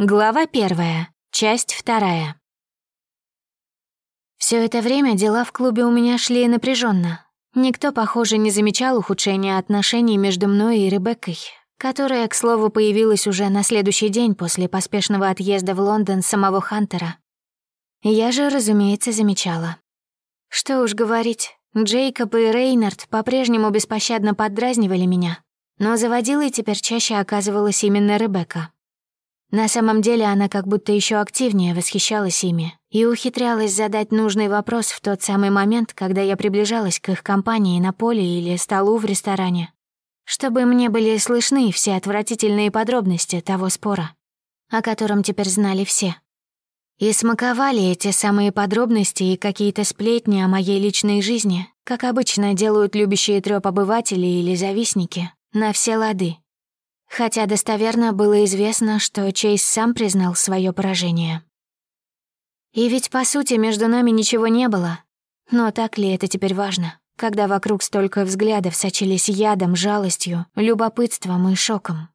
Глава первая, часть вторая. Все это время дела в клубе у меня шли напряженно. Никто, похоже, не замечал ухудшения отношений между мной и Ребеккой, которая, к слову, появилась уже на следующий день после поспешного отъезда в Лондон самого Хантера. Я же, разумеется, замечала. Что уж говорить, Джейкоб и Рейнард по-прежнему беспощадно поддразнивали меня, но заводилой теперь чаще оказывалась именно Ребекка. На самом деле она как будто еще активнее восхищалась ими и ухитрялась задать нужный вопрос в тот самый момент, когда я приближалась к их компании на поле или столу в ресторане, чтобы мне были слышны все отвратительные подробности того спора, о котором теперь знали все. И смаковали эти самые подробности и какие-то сплетни о моей личной жизни, как обычно делают любящие трёп обыватели или завистники, на все лады. Хотя достоверно было известно, что Чейз сам признал свое поражение. И ведь, по сути, между нами ничего не было. Но так ли это теперь важно, когда вокруг столько взглядов сочились ядом, жалостью, любопытством и шоком?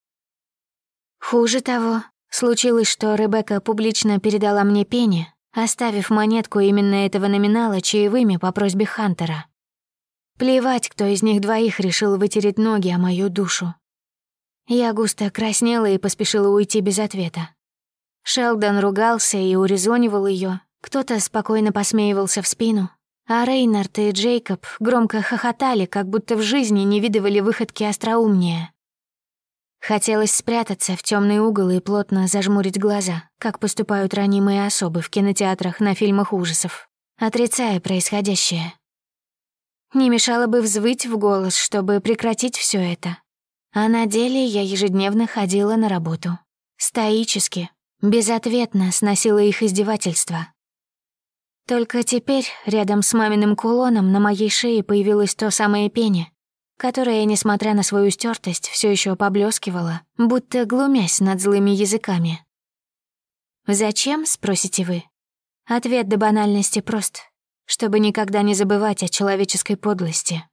Хуже того, случилось, что Ребекка публично передала мне пени, оставив монетку именно этого номинала чаевыми по просьбе Хантера. Плевать, кто из них двоих решил вытереть ноги о мою душу. Я густо краснела и поспешила уйти без ответа. Шелдон ругался и урезонивал ее, кто-то спокойно посмеивался в спину, а Рейнард и Джейкоб громко хохотали, как будто в жизни не видывали выходки остроумнее. Хотелось спрятаться в темный угол и плотно зажмурить глаза, как поступают ранимые особы в кинотеатрах на фильмах ужасов, отрицая происходящее. Не мешало бы взвыть в голос, чтобы прекратить все это, а на деле я ежедневно ходила на работу. Стоически, безответно сносила их издевательства. Только теперь рядом с маминым кулоном на моей шее появилось то самое пение, которое, несмотря на свою стертость, все еще поблескивало, будто глумясь над злыми языками. «Зачем?» — спросите вы. Ответ до банальности прост, чтобы никогда не забывать о человеческой подлости.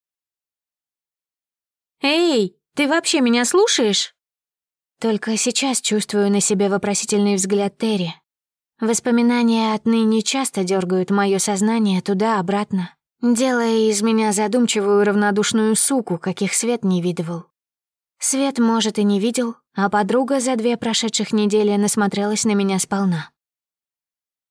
«Эй!» Ты вообще меня слушаешь?» Только сейчас чувствую на себе вопросительный взгляд Терри. Воспоминания отныне часто дергают мое сознание туда-обратно, делая из меня задумчивую равнодушную суку, каких Свет не видывал. Свет, может, и не видел, а подруга за две прошедших недели насмотрелась на меня сполна.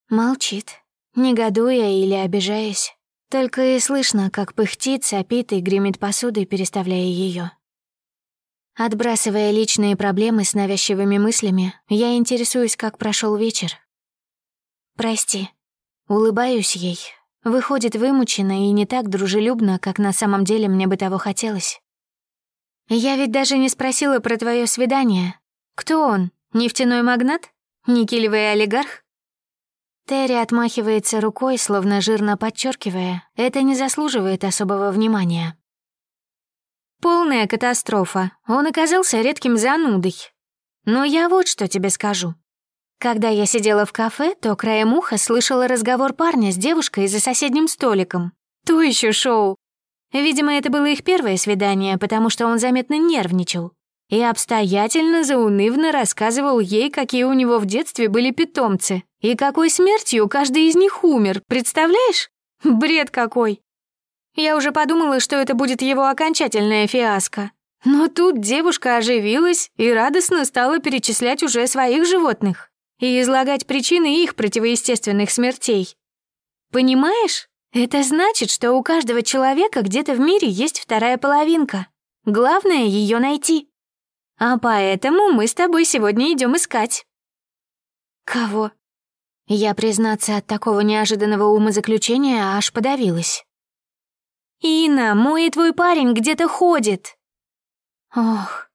Молчит, негодуя или обижаясь. Только и слышно, как пыхтит, сопит и гремит посудой, переставляя ее. Отбрасывая личные проблемы с навязчивыми мыслями, я интересуюсь, как прошел вечер. «Прости». Улыбаюсь ей. Выходит вымученно и не так дружелюбно, как на самом деле мне бы того хотелось. «Я ведь даже не спросила про твое свидание. Кто он? Нефтяной магнат? Никелевый олигарх?» Терри отмахивается рукой, словно жирно подчеркивая, это не заслуживает особого внимания. Полная катастрофа. Он оказался редким занудой. Но я вот что тебе скажу. Когда я сидела в кафе, то краем уха слышала разговор парня с девушкой за соседним столиком. То еще шоу. Видимо, это было их первое свидание, потому что он заметно нервничал. И обстоятельно заунывно рассказывал ей, какие у него в детстве были питомцы. И какой смертью каждый из них умер, представляешь? Бред какой. Я уже подумала, что это будет его окончательная фиаско. Но тут девушка оживилась и радостно стала перечислять уже своих животных и излагать причины их противоестественных смертей. Понимаешь? Это значит, что у каждого человека где-то в мире есть вторая половинка. Главное — ее найти. А поэтому мы с тобой сегодня идем искать. Кого? Я, признаться, от такого неожиданного умозаключения аж подавилась. «Ина, мой и твой парень где-то ходит!» Ох.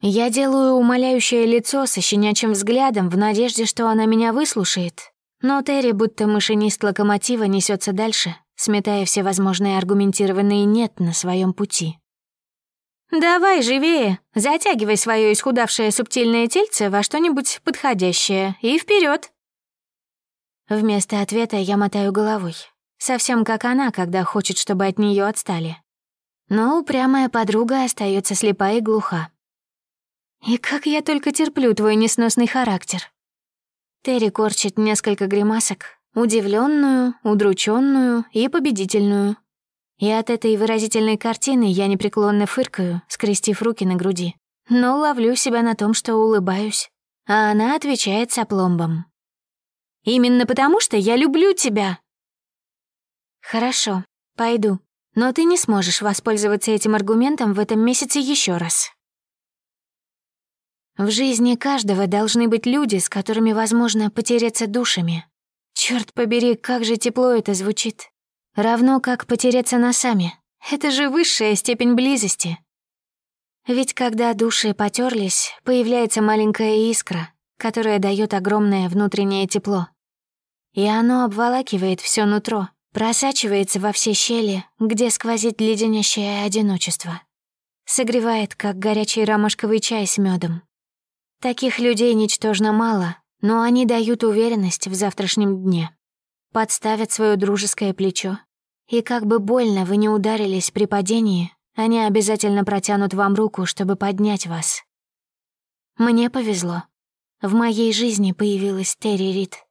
Я делаю умоляющее лицо со щенячьим взглядом в надежде, что она меня выслушает. Но Терри, будто машинист локомотива, несется дальше, сметая все возможные аргументированные «нет» на своем пути. «Давай живее, затягивай свое исхудавшее субтильное тельце во что-нибудь подходящее и вперед. Вместо ответа я мотаю головой, Совсем как она, когда хочет, чтобы от нее отстали. Но упрямая подруга остается слепа и глуха. И как я только терплю твой несносный характер. Терри корчит несколько гримасок, удивленную, удрученную и победительную. И от этой выразительной картины я непреклонно фыркаю, скрестив руки на груди. Но ловлю себя на том, что улыбаюсь. А она отвечает с опломбом. «Именно потому, что я люблю тебя!» «Хорошо, пойду. Но ты не сможешь воспользоваться этим аргументом в этом месяце еще раз». В жизни каждого должны быть люди, с которыми возможно потеряться душами. Черт побери, как же тепло это звучит. Равно как потеряться носами. Это же высшая степень близости. Ведь когда души потерлись, появляется маленькая искра, которая дает огромное внутреннее тепло. И оно обволакивает все нутро, просачивается во все щели, где сквозит леденящее одиночество. Согревает, как горячий ромашковый чай с медом. Таких людей ничтожно мало, но они дают уверенность в завтрашнем дне. Подставят свое дружеское плечо, и как бы больно вы не ударились при падении, они обязательно протянут вам руку, чтобы поднять вас. Мне повезло. В моей жизни появилась Терри Рид.